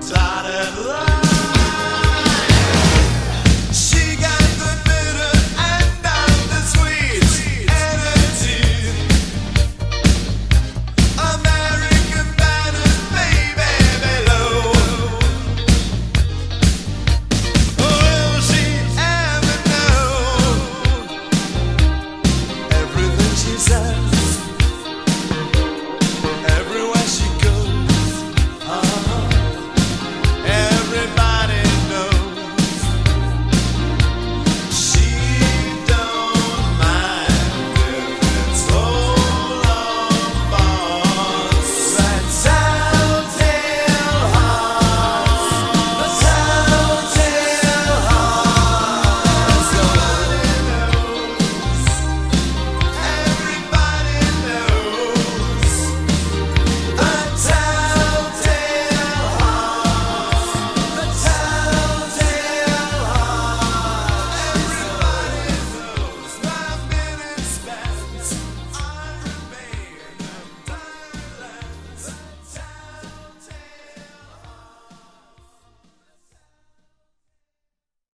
Tired of love.